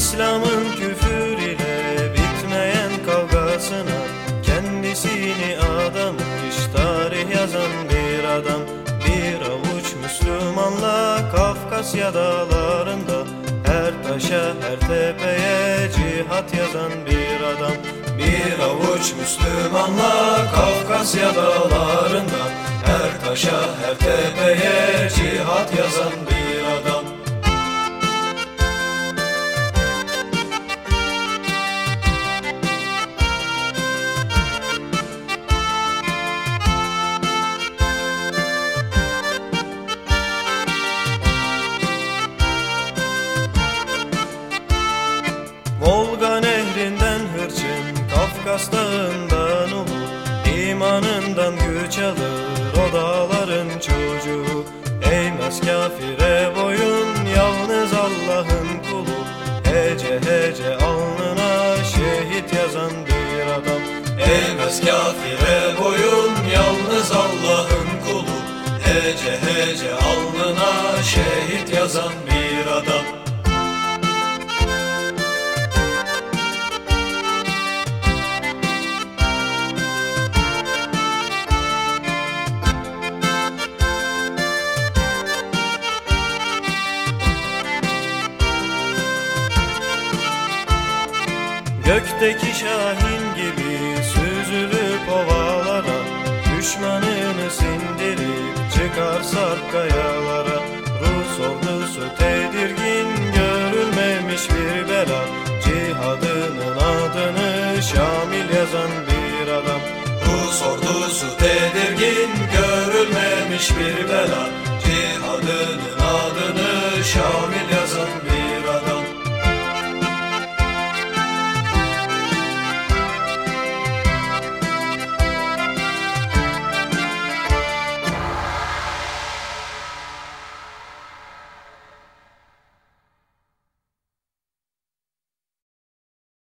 İslam'ın küfür ile bitmeyen kavgasına Kendisini adam etmiş tarih yazan bir adam Bir avuç Müslümanla Kafkasya dağlarında Her taşa her tepeye cihat yazan bir adam Bir avuç Müslümanla Kafkasya dağlarında Her taşa her tepeye cihat yazan bir İmanından güç alır o dağların çocuğu. Eğmez kafire boyun, yalnız Allah'ın kulu. Hece hece alnına şehit yazan bir adam. Eğmez kafire boyun, yalnız Allah'ın kulu. Hece hece alnına şehit yazan bir adam Gökteki şahin gibi süzülüp ovalara Düşmanını sindirip çıkar sarp kayalara. Rus ordusu tedirgin görülmemiş bir bela. Cihadının adını Şamil yazan bir adam. Rus ordusu tedirgin görülmemiş bir bela. Cihadının adını Şamil